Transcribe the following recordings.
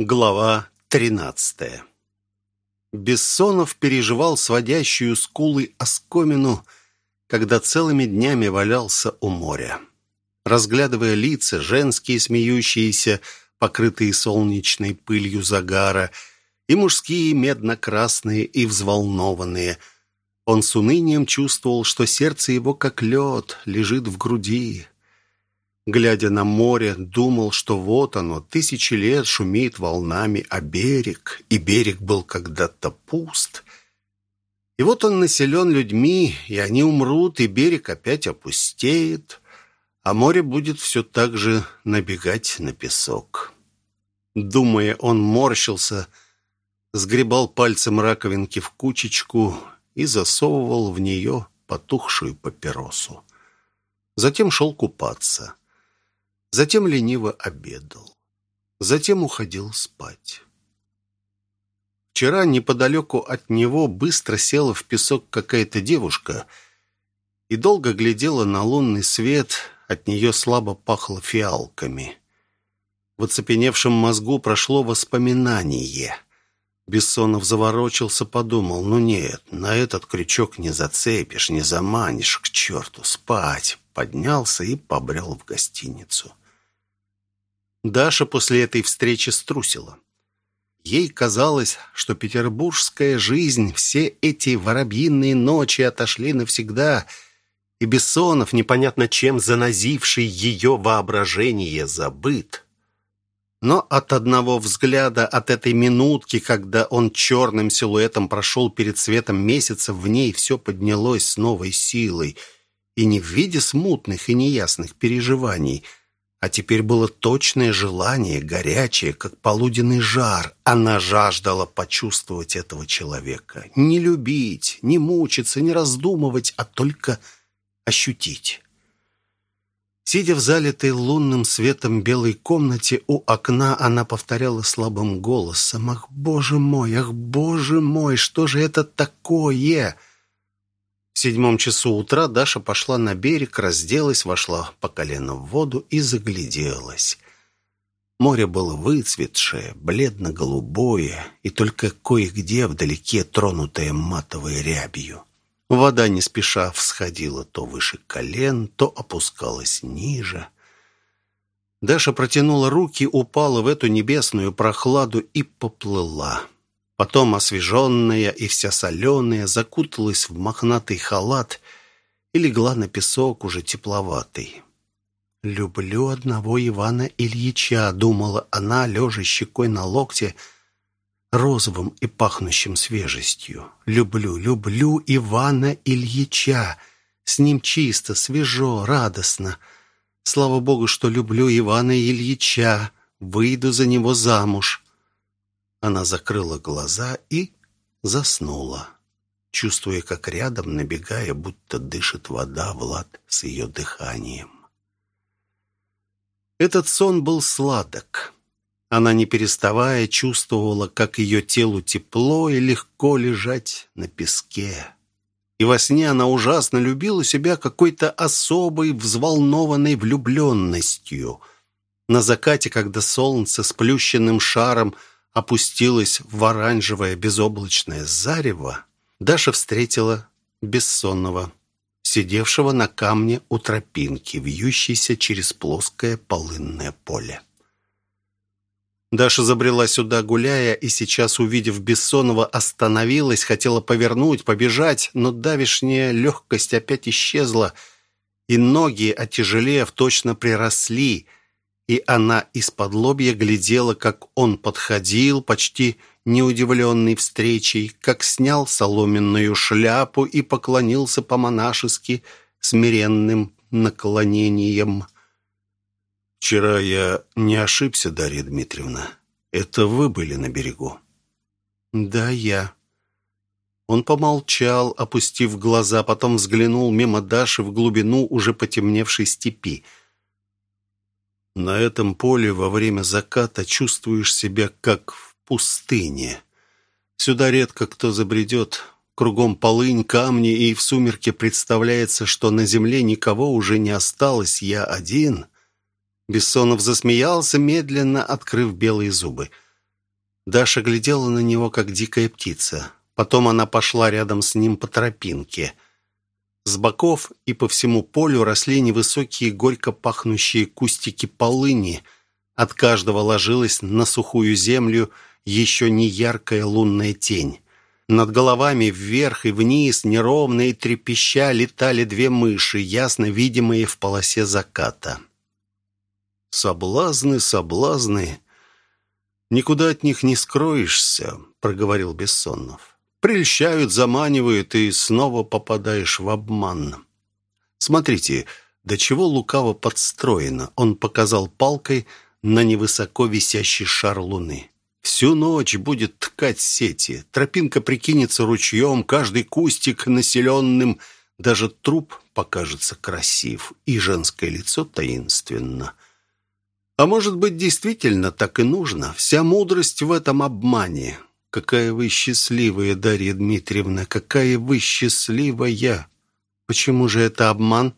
Глава тринадцатая Бессонов переживал сводящую скулы оскомину, когда целыми днями валялся у моря. Разглядывая лица, женские смеющиеся, покрытые солнечной пылью загара, и мужские медно-красные и взволнованные, он с унынием чувствовал, что сердце его, как лед, лежит в груди, глядя на море, думал, что вот оно, тысячи лет шумит волнами, а берег, и берег был когда-то пуст. И вот он населен людьми, и они умрут, и берег опять опустеет, а море будет все так же набегать на песок. Думая, он морщился, сгребал пальцем раковинки в кучечку и засовывал в нее потухшую папиросу. Затем шел купаться. Затем лениво обедал. Затем уходил спать. Вчера неподалеку от него быстро села в песок какая-то девушка и долго глядела на лунный свет, от нее слабо пахло фиалками. В оцепеневшем мозгу прошло воспоминание. Бессонов заворочился, подумал, ну нет, на этот крючок не зацепишь, не заманишь, к черту, спать. Поднялся и побрел в гостиницу. Даша после этой встречи струсила. Ей казалось, что петербургская жизнь, все эти воробьиные ночи отошли навсегда, и Бессонов, непонятно чем занозивший ее воображение, забыт. Но от одного взгляда, от этой минутки, когда он черным силуэтом прошел перед светом месяца, в ней все поднялось с новой силой, и не в виде смутных и неясных переживаний – а теперь было точное желание, горячее, как полуденный жар. Она жаждала почувствовать этого человека. Не любить, не мучиться, не раздумывать, а только ощутить. Сидя в залитой лунным светом белой комнате у окна, она повторяла слабым голосом «Ах, боже мой, ах, боже мой, что же это такое?» В седьмом часу утра Даша пошла на берег, разделась, вошла по колено в воду и загляделась. Море было выцветшее, бледно-голубое, и только кое-где вдалеке тронутое матовой рябью. Вода не спеша всходила то выше колен, то опускалась ниже. Даша протянула руки, упала в эту небесную прохладу и поплыла. Потом, освеженная и вся соленая, закуталась в мохнатый халат и легла на песок уже тепловатый. «Люблю одного Ивана Ильича», — думала она, лежа щекой на локте, розовым и пахнущим свежестью. «Люблю, люблю Ивана Ильича. С ним чисто, свежо, радостно. Слава Богу, что люблю Ивана Ильича. Выйду за него замуж». Она закрыла глаза и заснула, чувствуя, как рядом, набегая, будто дышит вода, Влад с ее дыханием. Этот сон был сладок. Она, не переставая, чувствовала, как ее телу тепло и легко лежать на песке. И во сне она ужасно любила себя какой-то особой, взволнованной влюбленностью. На закате, когда солнце с плющенным шаром – опустилась в оранжевое безоблачное зарево, Даша встретила бессонного, сидевшего на камне у тропинки, вьющейся через плоское полынное поле. Даша забрела сюда, гуляя, и сейчас, увидев Бессонова, остановилась, хотела повернуть, побежать, но давишняя легкость опять исчезла, и ноги, отяжелев, точно приросли – и она из-под лобья глядела, как он подходил, почти неудивленный встречей, как снял соломенную шляпу и поклонился по-монашески смиренным наклонением. «Вчера я не ошибся, Дарья Дмитриевна. Это вы были на берегу?» «Да, я». Он помолчал, опустив глаза, потом взглянул мимо Даши в глубину уже потемневшей степи – на этом поле во время заката чувствуешь себя как в пустыне. Сюда редко кто забредет. Кругом полынь, камни, и в сумерке представляется, что на земле никого уже не осталось, я один. Бессонов засмеялся, медленно открыв белые зубы. Даша глядела на него, как дикая птица. Потом она пошла рядом с ним по тропинке. С боков и по всему полю росли невысокие горько пахнущие кустики полыни. От каждого ложилась на сухую землю еще не яркая лунная тень. Над головами вверх и вниз, неровно и трепеща, летали две мыши, ясно видимые в полосе заката. «Соблазны, соблазны! Никуда от них не скроешься», — проговорил Бессонов прельщают, заманивают, и снова попадаешь в обман. Смотрите, до чего лукаво подстроено. Он показал палкой на невысоко висящий шар луны. Всю ночь будет ткать сети. Тропинка прикинется ручьем, каждый кустик населенным. Даже труп покажется красив, и женское лицо таинственно. А может быть, действительно так и нужно? Вся мудрость в этом обмане. Какая вы счастливая, Дарья Дмитриевна, какая вы счастливая! Почему же это обман?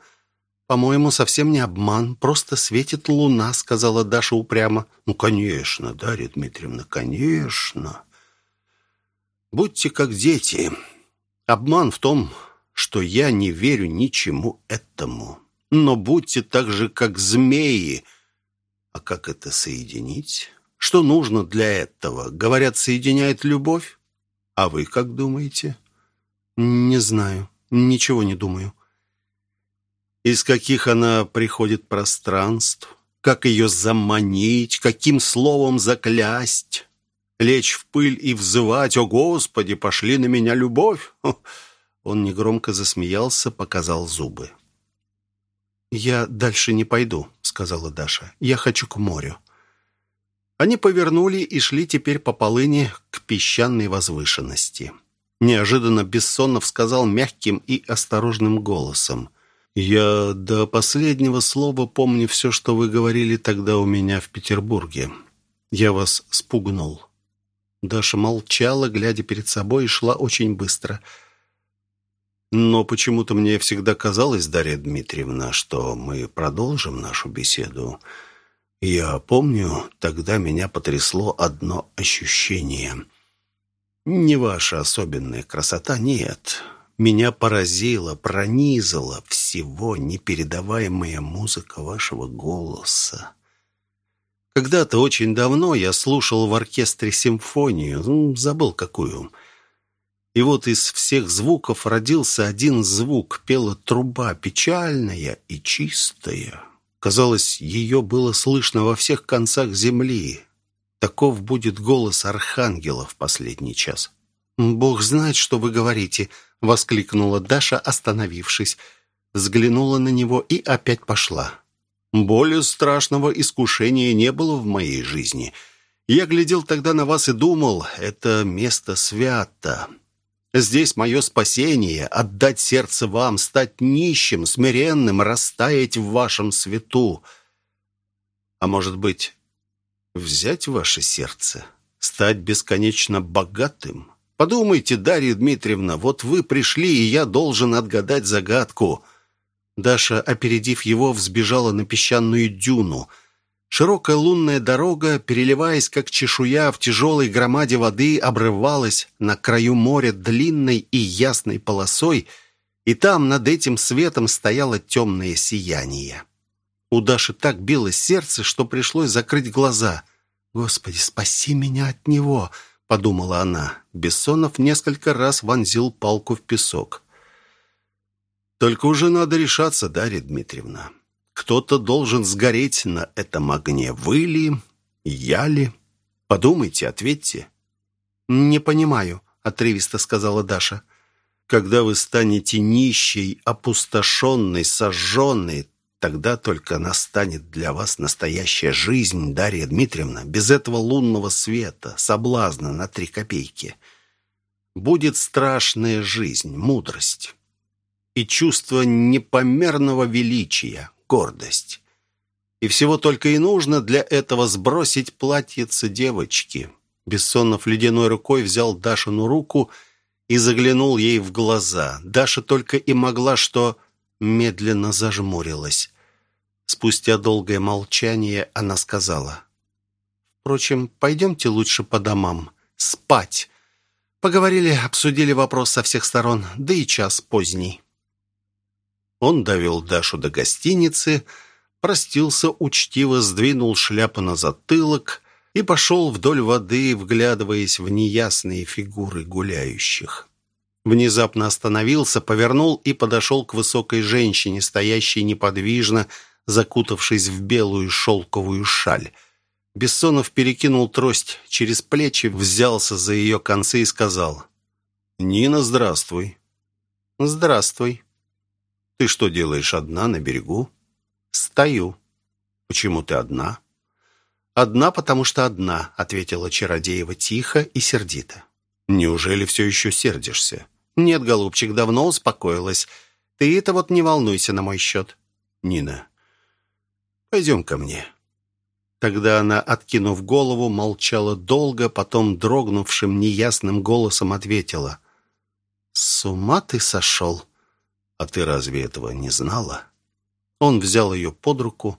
По-моему, совсем не обман, просто светит луна, сказала Даша упрямо. Ну, конечно, Дарья Дмитриевна, конечно. Будьте как дети. Обман в том, что я не верю ничему этому. Но будьте так же, как змеи. А как это соединить? Что нужно для этого? Говорят, соединяет любовь? А вы как думаете? Не знаю. Ничего не думаю. Из каких она приходит пространств? Как ее заманить? Каким словом заклясть? Лечь в пыль и взывать «О, Господи, пошли на меня любовь!» Он негромко засмеялся, показал зубы. «Я дальше не пойду», — сказала Даша. «Я хочу к морю». Они повернули и шли теперь по полыни к песчаной возвышенности. Неожиданно Бессонов сказал мягким и осторожным голосом. «Я до последнего слова помню все, что вы говорили тогда у меня в Петербурге. Я вас спугнул». Даша молчала, глядя перед собой, и шла очень быстро. «Но почему-то мне всегда казалось, Дарья Дмитриевна, что мы продолжим нашу беседу». Я помню, тогда меня потрясло одно ощущение. Не ваша особенная красота, нет. Меня поразила, пронизала всего непередаваемая музыка вашего голоса. Когда-то очень давно я слушал в оркестре симфонию, ну, забыл какую. И вот из всех звуков родился один звук, пела труба печальная и чистая. Казалось, ее было слышно во всех концах земли. Таков будет голос архангела в последний час. «Бог знает, что вы говорите», — воскликнула Даша, остановившись. Взглянула на него и опять пошла. «Более страшного искушения не было в моей жизни. Я глядел тогда на вас и думал, это место свято. Здесь мое спасение — отдать сердце вам, стать нищим, смиренным, растаять в вашем свету. А может быть, взять ваше сердце, стать бесконечно богатым? Подумайте, Дарья Дмитриевна, вот вы пришли, и я должен отгадать загадку». Даша, опередив его, взбежала на песчаную дюну — Широкая лунная дорога, переливаясь как чешуя в тяжелой громаде воды, обрывалась на краю моря длинной и ясной полосой, и там над этим светом стояло темное сияние. У Даши так билось сердце, что пришлось закрыть глаза. «Господи, спаси меня от него!» — подумала она. Бессонов несколько раз вонзил палку в песок. «Только уже надо решаться, Дарья Дмитриевна. Кто-то должен сгореть на этом огне. Вы ли? Я ли? Подумайте, ответьте». «Не понимаю», — отрывисто сказала Даша. «Когда вы станете нищей, опустошенной, сожженной, тогда только настанет для вас настоящая жизнь, Дарья Дмитриевна, без этого лунного света, соблазна на три копейки. Будет страшная жизнь, мудрость и чувство непомерного величия, гордость. И всего только и нужно для этого сбросить платьице девочки. Бессонов ледяной рукой взял Дашину руку и заглянул ей в глаза. Даша только и могла, что медленно зажмурилась. Спустя долгое молчание она сказала. Впрочем, пойдемте лучше по домам. Спать. Поговорили, обсудили вопрос со всех сторон, да и час поздний. Он довел Дашу до гостиницы, простился учтиво, сдвинул шляпу на затылок и пошел вдоль воды, вглядываясь в неясные фигуры гуляющих. Внезапно остановился, повернул и подошел к высокой женщине, стоящей неподвижно, закутавшись в белую шелковую шаль. Бессонов перекинул трость через плечи, взялся за ее концы и сказал. «Нина, здравствуй». «Здравствуй». «Ты что делаешь одна на берегу?» «Стою». «Почему ты одна?» «Одна, потому что одна», — ответила Чародеева тихо и сердито. «Неужели все еще сердишься?» «Нет, голубчик, давно успокоилась. Ты это вот не волнуйся на мой счет». «Нина, пойдем ко мне». Тогда она, откинув голову, молчала долго, потом дрогнувшим неясным голосом ответила. «С ума ты сошел? А ты разве этого не знала?» Он взял ее под руку,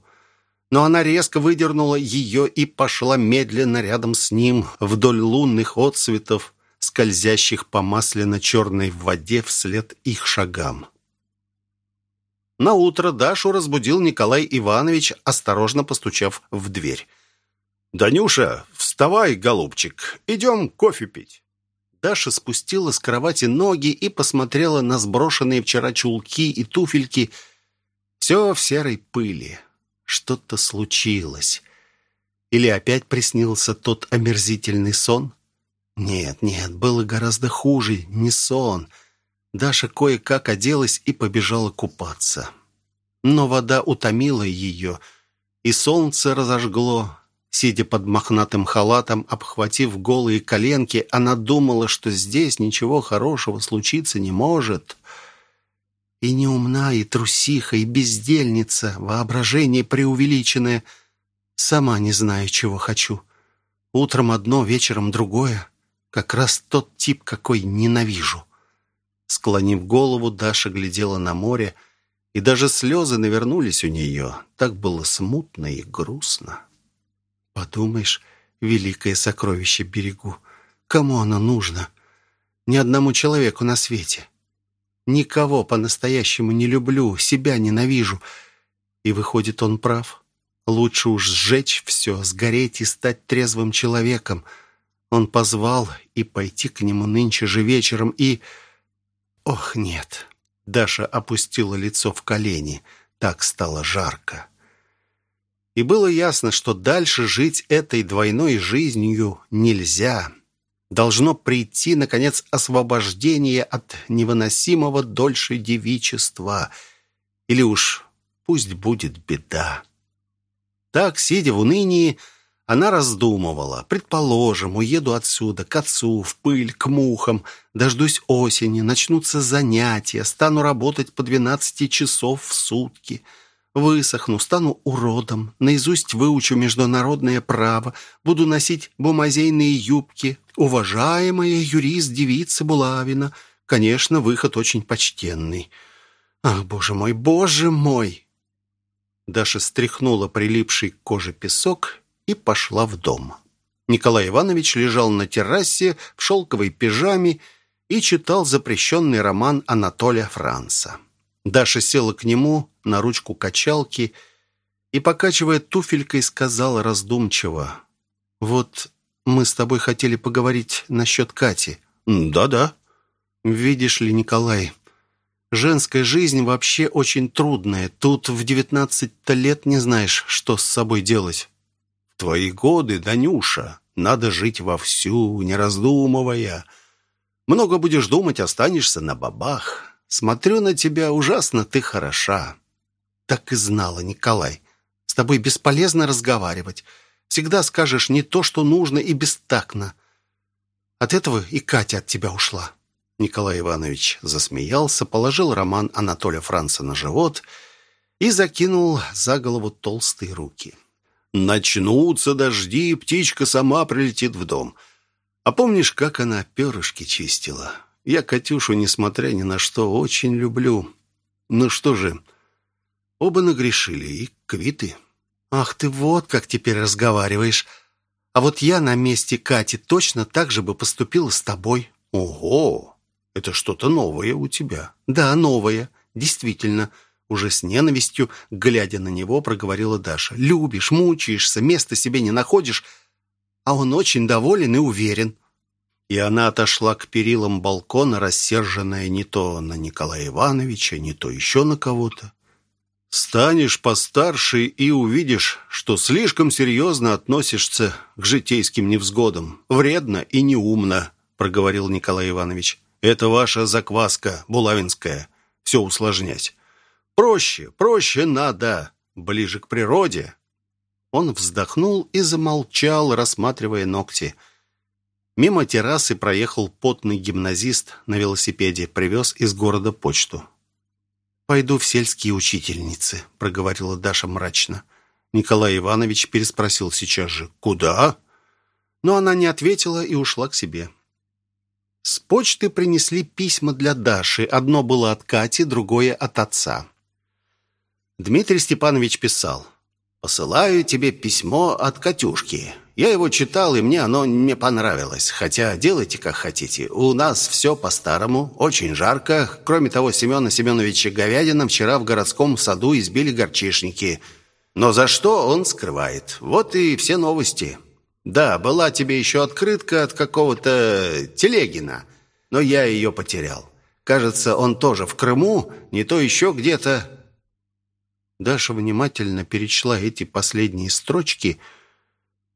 но она резко выдернула ее и пошла медленно рядом с ним вдоль лунных отсветов, скользящих по масляно-черной воде вслед их шагам. На утро Дашу разбудил Николай Иванович, осторожно постучав в дверь. «Данюша, вставай, голубчик, идем кофе пить». Даша спустила с кровати ноги и посмотрела на сброшенные вчера чулки и туфельки. Все в серой пыли. Что-то случилось. Или опять приснился тот омерзительный сон? Нет, нет, было гораздо хуже, не сон — Даша кое-как оделась и побежала купаться. Но вода утомила ее, и солнце разожгло. Сидя под мохнатым халатом, обхватив голые коленки, она думала, что здесь ничего хорошего случиться не может. И неумна, и трусиха, и бездельница, воображение преувеличенное. Сама не знаю, чего хочу. Утром одно, вечером другое. Как раз тот тип, какой ненавижу. Склонив голову, Даша глядела на море, и даже слезы навернулись у нее. Так было смутно и грустно. Подумаешь, великое сокровище берегу. Кому оно нужно? Ни одному человеку на свете. Никого по-настоящему не люблю, себя ненавижу. И выходит, он прав. Лучше уж сжечь все, сгореть и стать трезвым человеком. Он позвал и пойти к нему нынче же вечером, и... Ох, нет. Даша опустила лицо в колени. Так стало жарко. И было ясно, что дальше жить этой двойной жизнью нельзя. Должно прийти, наконец, освобождение от невыносимого дольше девичества. Или уж пусть будет беда. Так, сидя в унынии, она раздумывала. Предположим, уеду отсюда, к отцу, в пыль, к мухам, дождусь осени, начнутся занятия, стану работать по 12 часов в сутки. Высохну, стану уродом, наизусть выучу международное право, буду носить бумазейные юбки. Уважаемая юрист-девица Булавина. Конечно, выход очень почтенный. Ах, боже мой, боже мой! Даша стряхнула прилипший к коже песок и пошла в дом. Николай Иванович лежал на террасе в шелковой пижаме и читал запрещенный роман Анатолия Франца. Даша села к нему на ручку качалки и, покачивая туфелькой, сказала раздумчиво, «Вот мы с тобой хотели поговорить насчет Кати». «Да-да». «Видишь ли, Николай, женская жизнь вообще очень трудная. Тут в девятнадцать-то лет не знаешь, что с собой делать твои годы, Данюша, надо жить вовсю, не раздумывая. Много будешь думать, останешься на бабах. Смотрю на тебя, ужасно ты хороша». «Так и знала, Николай. С тобой бесполезно разговаривать. Всегда скажешь не то, что нужно, и бестактно. От этого и Катя от тебя ушла». Николай Иванович засмеялся, положил роман Анатолия Франца на живот и закинул за голову толстые руки. Начнутся дожди, птичка сама прилетит в дом. А помнишь, как она перышки чистила? Я Катюшу, несмотря ни на что, очень люблю. Ну что же, оба нагрешили и квиты. Ах ты вот как теперь разговариваешь. А вот я на месте Кати точно так же бы поступила с тобой». «Ого! Это что-то новое у тебя». «Да, новое. Действительно». Уже с ненавистью, глядя на него, проговорила Даша. «Любишь, мучаешься, места себе не находишь, а он очень доволен и уверен». И она отошла к перилам балкона, рассерженная не то на Николая Ивановича, не то еще на кого-то. «Станешь постарше и увидишь, что слишком серьезно относишься к житейским невзгодам. Вредно и неумно», — проговорил Николай Иванович. «Это ваша закваска булавинская. Все усложнять. Проще, проще надо. Ближе к природе». Он вздохнул и замолчал, рассматривая ногти. Мимо террасы проехал потный гимназист на велосипеде, привез из города почту. «Пойду в сельские учительницы», — проговорила Даша мрачно. Николай Иванович переспросил сейчас же «Куда?». Но она не ответила и ушла к себе. С почты принесли письма для Даши. Одно было от Кати, другое от отца. Дмитрий Степанович писал «Посылаю тебе письмо от Катюшки. Я его читал, и мне оно не понравилось. Хотя делайте, как хотите. У нас все по-старому, очень жарко. Кроме того, Семена Семеновича Говядина вчера в городском саду избили горчишники. Но за что он скрывает. Вот и все новости. Да, была тебе еще открытка от какого-то Телегина, но я ее потерял. Кажется, он тоже в Крыму, не то еще где-то. Даша внимательно перечла эти последние строчки –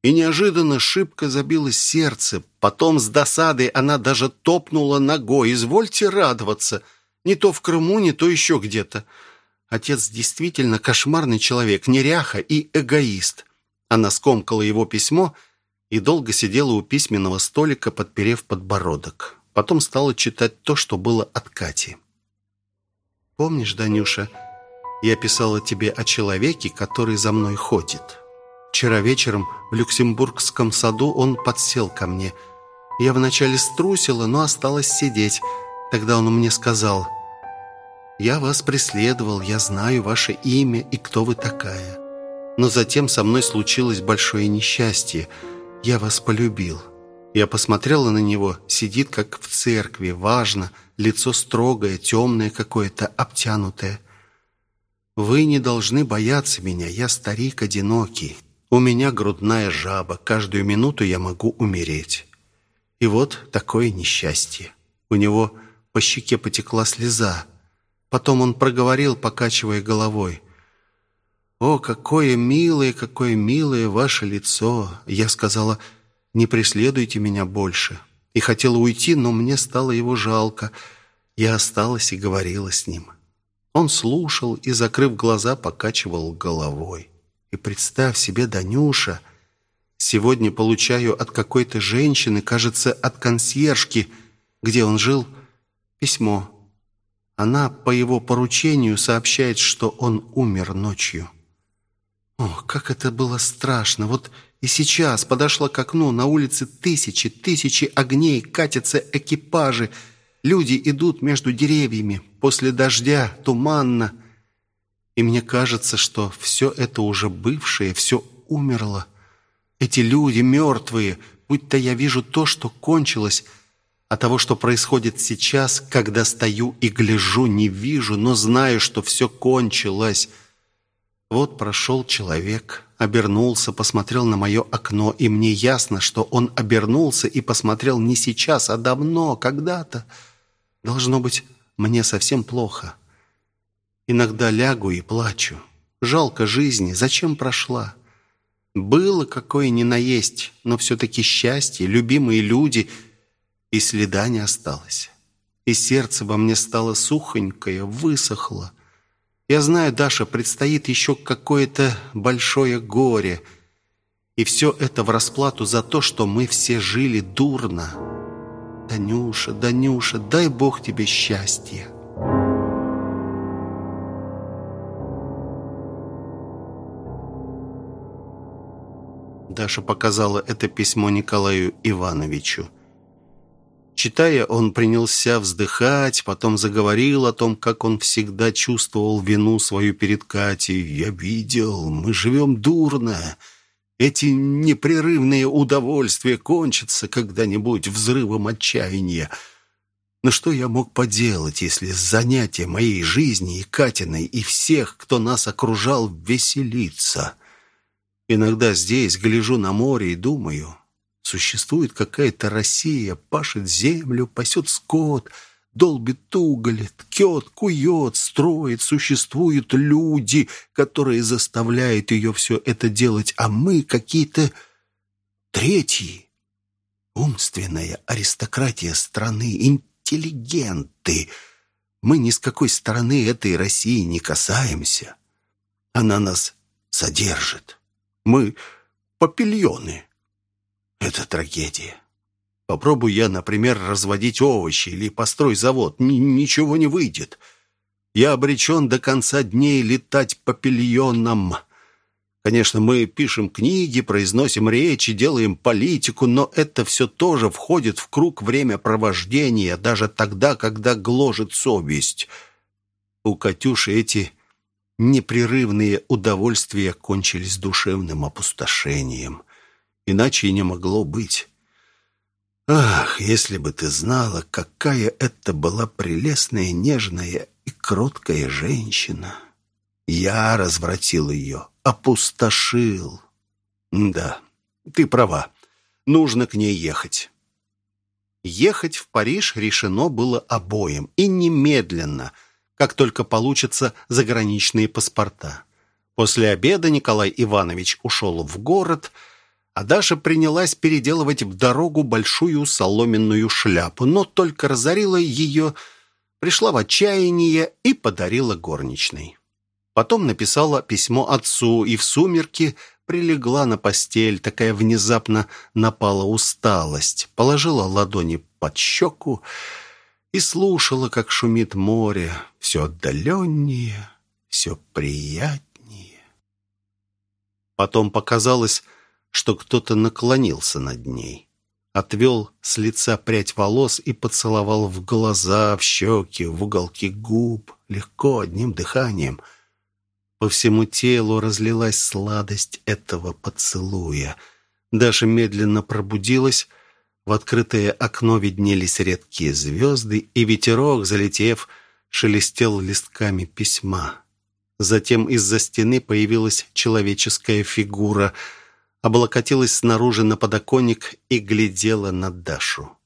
и неожиданно шибко забилось сердце. Потом с досадой она даже топнула ногой. «Извольте радоваться. Не то в Крыму, не то еще где-то. Отец действительно кошмарный человек, неряха и эгоист». Она скомкала его письмо и долго сидела у письменного столика, подперев подбородок. Потом стала читать то, что было от Кати. «Помнишь, Данюша, я писала тебе о человеке, который за мной ходит?» Вчера вечером в Люксембургском саду он подсел ко мне. Я вначале струсила, но осталась сидеть. Тогда он мне сказал, «Я вас преследовал, я знаю ваше имя и кто вы такая. Но затем со мной случилось большое несчастье. Я вас полюбил». Я посмотрела на него, сидит как в церкви, важно, лицо строгое, темное какое-то, обтянутое. «Вы не должны бояться меня, я старик одинокий». У меня грудная жаба, каждую минуту я могу умереть. И вот такое несчастье. У него по щеке потекла слеза. Потом он проговорил, покачивая головой. «О, какое милое, какое милое ваше лицо!» Я сказала, «Не преследуйте меня больше». И хотела уйти, но мне стало его жалко. Я осталась и говорила с ним. Он слушал и, закрыв глаза, покачивал головой. И представь себе, Данюша, сегодня получаю от какой-то женщины, кажется, от консьержки, где он жил, письмо. Она по его поручению сообщает, что он умер ночью. О, как это было страшно! Вот и сейчас подошла к окну, на улице тысячи, тысячи огней, катятся экипажи, люди идут между деревьями, после дождя, туманно. И мне кажется, что все это уже бывшее, все умерло. Эти люди мертвые, будь-то я вижу то, что кончилось, а того, что происходит сейчас, когда стою и гляжу, не вижу, но знаю, что все кончилось. Вот прошел человек, обернулся, посмотрел на мое окно, и мне ясно, что он обернулся и посмотрел не сейчас, а давно, когда-то. Должно быть, мне совсем плохо. Иногда лягу и плачу. Жалко жизни, зачем прошла? Было какое ни наесть, но все-таки счастье, любимые люди, и следа не осталось. И сердце во мне стало сухонькое, высохло. Я знаю, Даша, предстоит еще какое-то большое горе. И все это в расплату за то, что мы все жили дурно. Данюша, Данюша, дай Бог тебе счастья. Даша показала это письмо Николаю Ивановичу. Читая, он принялся вздыхать, потом заговорил о том, как он всегда чувствовал вину свою перед Катей. «Я видел, мы живем дурно, Эти непрерывные удовольствия кончатся когда-нибудь взрывом отчаяния. Но что я мог поделать, если занятие моей жизни и Катиной, и всех, кто нас окружал, веселиться? Иногда здесь гляжу на море и думаю, существует какая-то Россия, пашет землю, пасет скот — долбит уголь, ткет, кует, строит, существуют люди, которые заставляют ее все это делать, а мы какие-то третьи. Умственная аристократия страны, интеллигенты. Мы ни с какой стороны этой России не касаемся. Она нас содержит. Мы папильоны. Это трагедия. Попробую я, например, разводить овощи или построй завод. Н ничего не выйдет. Я обречен до конца дней летать папильоном. Конечно, мы пишем книги, произносим речи, делаем политику, но это все тоже входит в круг времяпровождения, даже тогда, когда гложет совесть. У Катюши эти непрерывные удовольствия кончились душевным опустошением. Иначе и не могло быть. Ах, если бы ты знала, какая это была прелестная, нежная и кроткая женщина. Я развратил ее, опустошил. Да, ты права. Нужно к ней ехать. Ехать в Париж решено было обоим, и немедленно, как только получатся заграничные паспорта. После обеда Николай Иванович ушел в город – а Даша принялась переделывать в дорогу большую соломенную шляпу, но только разорила ее, пришла в отчаяние и подарила горничной. Потом написала письмо отцу и в сумерки прилегла на постель, такая внезапно напала усталость, положила ладони под щеку и слушала, как шумит море, все отдаленнее, все приятнее. Потом показалось, что кто-то наклонился над ней. Отвел с лица прядь волос и поцеловал в глаза, в щеки, в уголки губ, легко, одним дыханием. По всему телу разлилась сладость этого поцелуя. Даша медленно пробудилась, в открытое окно виднелись редкие звезды, и ветерок, залетев, шелестел листками письма. Затем из-за стены появилась человеческая фигура — облокотилась снаружи на подоконник и глядела на Дашу.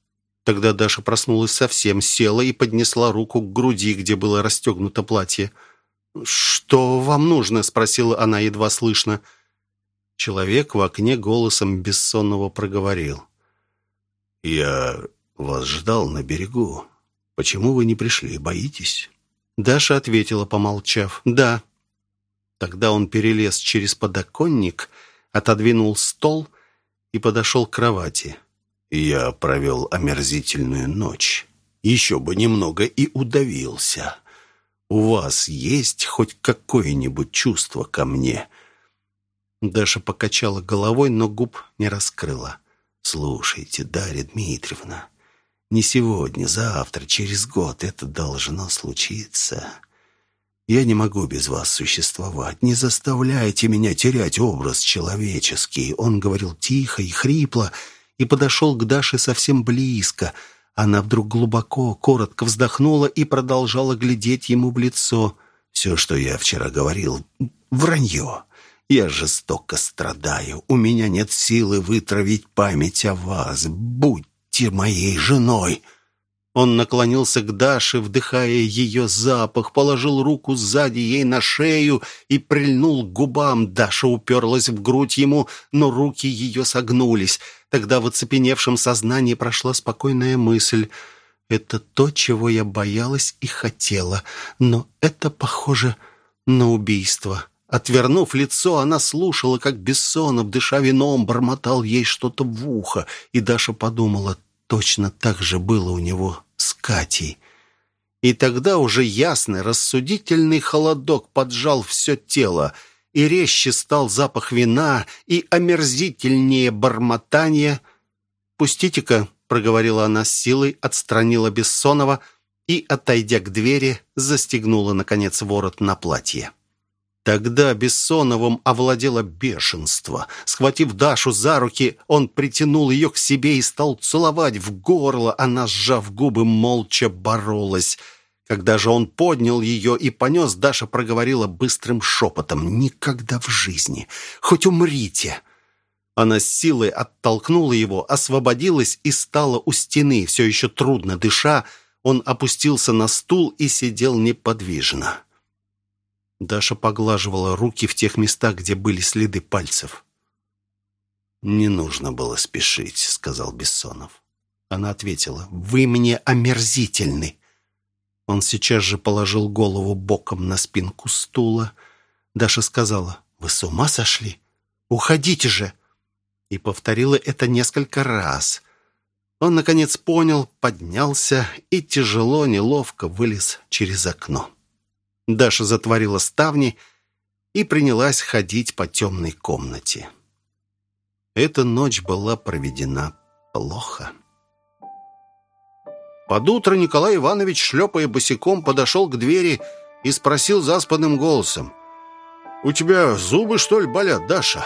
Тогда Даша проснулась совсем, села и поднесла руку к груди, где было расстегнуто платье. «Что вам нужно?» — спросила она едва слышно. Человек в окне голосом бессонного проговорил. «Я вас ждал на берегу. Почему вы не пришли? Боитесь?» Даша ответила, помолчав. «Да». Тогда он перелез через подоконник отодвинул стол и подошел к кровати. Я провел омерзительную ночь. Еще бы немного и удавился. У вас есть хоть какое-нибудь чувство ко мне?» Даша покачала головой, но губ не раскрыла. «Слушайте, Дарья Дмитриевна, не сегодня, завтра, через год это должно случиться. Я не могу без вас существовать. Не заставляйте меня терять образ человеческий». Он говорил тихо и хрипло и подошел к Даше совсем близко. Она вдруг глубоко, коротко вздохнула и продолжала глядеть ему в лицо. «Все, что я вчера говорил, вранье. Я жестоко страдаю. У меня нет силы вытравить память о вас. Будьте моей женой». Он наклонился к Даше, вдыхая ее запах, положил руку сзади ей на шею и прильнул к губам. Даша уперлась в грудь ему, но руки ее согнулись. Тогда в оцепеневшем сознании прошла спокойная мысль. «Это то, чего я боялась и хотела, но это похоже на убийство». Отвернув лицо, она слушала, как Бессонов, дыша вином, бормотал ей что-то в ухо, и Даша подумала, точно так же было у него с Катей. И тогда уже ясный, рассудительный холодок поджал все тело, и резче стал запах вина, и омерзительнее бормотание. «Пустите-ка», — проговорила она с силой, отстранила Бессонова и, отойдя к двери, застегнула, наконец, ворот на платье. Тогда Бессоновым овладело бешенство. Схватив Дашу за руки, он притянул ее к себе и стал целовать в горло. Она, сжав губы, молча боролась. Когда же он поднял ее и понес, Даша проговорила быстрым шепотом. «Никогда в жизни! Хоть умрите!» Она с силой оттолкнула его, освободилась и стала у стены. Все еще трудно дыша, он опустился на стул и сидел неподвижно. Даша поглаживала руки в тех местах, где были следы пальцев. «Не нужно было спешить», — сказал Бессонов. Она ответила, «Вы мне омерзительны». Он сейчас же положил голову боком на спинку стула. Даша сказала, «Вы с ума сошли? Уходите же!» И повторила это несколько раз. Он, наконец, понял, поднялся и тяжело, неловко вылез через окно. Даша затворила ставни и принялась ходить по темной комнате. Эта ночь была проведена плохо. Под утро Николай Иванович, шлепая босиком, подошел к двери и спросил заспанным голосом. «У тебя зубы, что ли, болят, Даша?»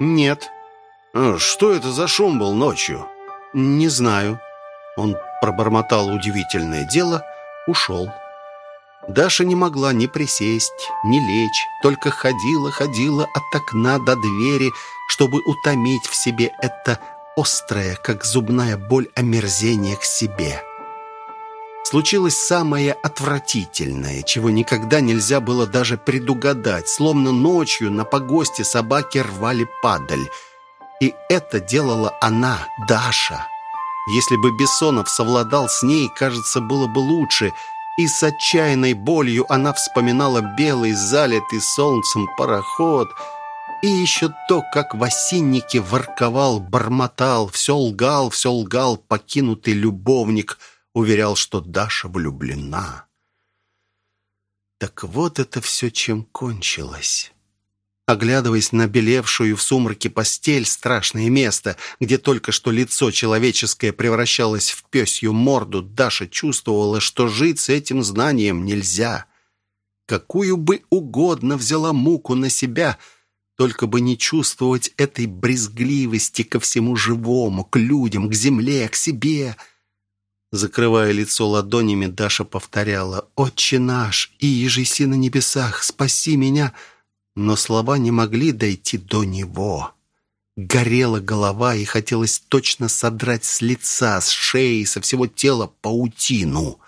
«Нет». «А «Что это за шум был ночью?» «Не знаю». Он пробормотал удивительное дело, ушел. Даша не могла ни присесть, ни лечь, только ходила-ходила от окна до двери, чтобы утомить в себе это острое, как зубная боль, омерзение к себе. Случилось самое отвратительное, чего никогда нельзя было даже предугадать, словно ночью на погосте собаки рвали падаль. И это делала она, Даша. Если бы Бессонов совладал с ней, кажется, было бы лучше – и с отчаянной болью она вспоминала белый, залитый солнцем пароход, и еще то, как в осиннике ворковал, бормотал, все лгал, все лгал покинутый любовник, уверял, что Даша влюблена. Так вот это все чем кончилось. Оглядываясь на белевшую в сумраке постель, страшное место, где только что лицо человеческое превращалось в пёсью морду, Даша чувствовала, что жить с этим знанием нельзя. Какую бы угодно взяла муку на себя, только бы не чувствовать этой брезгливости ко всему живому, к людям, к земле, к себе. Закрывая лицо ладонями, Даша повторяла «Отче наш, и ежеси на небесах, спаси меня!» Но слова не могли дойти до него. Горела голова и хотелось точно содрать с лица, с шеи, со всего тела паутину.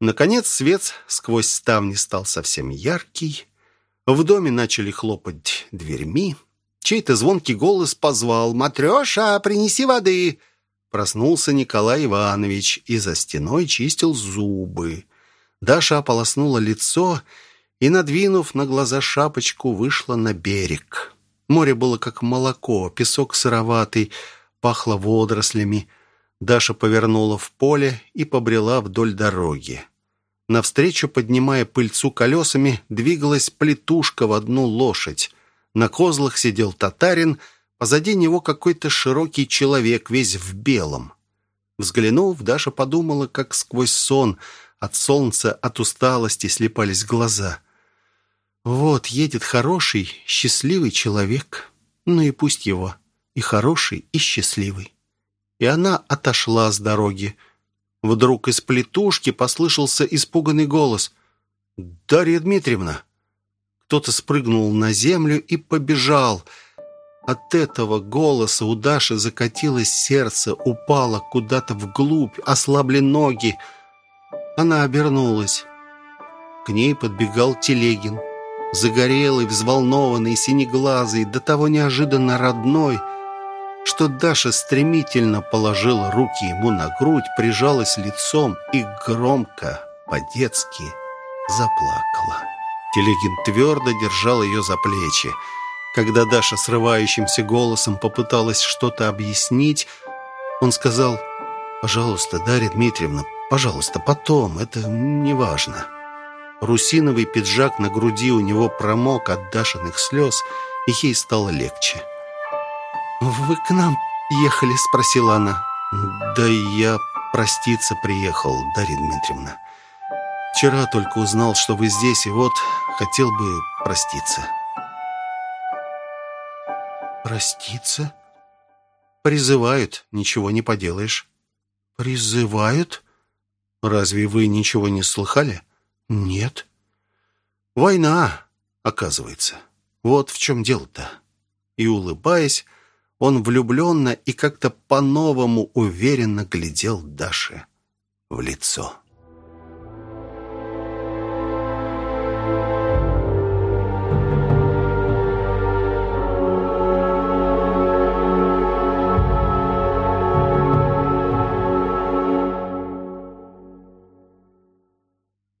Наконец свет сквозь ставни стал совсем яркий. В доме начали хлопать дверьми. Чей-то звонкий голос позвал «Матреша, принеси воды!» Проснулся Николай Иванович и за стеной чистил зубы. Даша ополоснула лицо и и, надвинув на глаза шапочку, вышла на берег. Море было как молоко, песок сыроватый, пахло водорослями. Даша повернула в поле и побрела вдоль дороги. Навстречу, поднимая пыльцу колесами, двигалась плетушка в одну лошадь. На козлах сидел татарин, позади него какой-то широкий человек, весь в белом. Взглянув, Даша подумала, как сквозь сон, от солнца, от усталости слепались глаза. Вот едет хороший, счастливый человек. Ну и пусть его. И хороший, и счастливый. И она отошла с дороги. Вдруг из плетушки послышался испуганный голос. «Дарья Дмитриевна!» Кто-то спрыгнул на землю и побежал. От этого голоса у Даши закатилось сердце, упало куда-то вглубь, ослабли ноги. Она обернулась. К ней подбегал Телегин загорелый, взволнованный, синеглазый, до того неожиданно родной, что Даша стремительно положила руки ему на грудь, прижалась лицом и громко, по-детски, заплакала. Телегин твердо держал ее за плечи. Когда Даша срывающимся голосом попыталась что-то объяснить, он сказал, «Пожалуйста, Дарья Дмитриевна, пожалуйста, потом, это не важно». Русиновый пиджак на груди у него промок от Дашиных слез, и ей стало легче. «Вы к нам ехали?» — спросила она. «Да я проститься приехал, Дарья Дмитриевна. Вчера только узнал, что вы здесь, и вот хотел бы проститься». «Проститься?» «Призывают, ничего не поделаешь». «Призывают?» «Разве вы ничего не слыхали?» «Нет». «Война, оказывается. Вот в чем дело-то». И, улыбаясь, он влюбленно и как-то по-новому уверенно глядел Даше в лицо.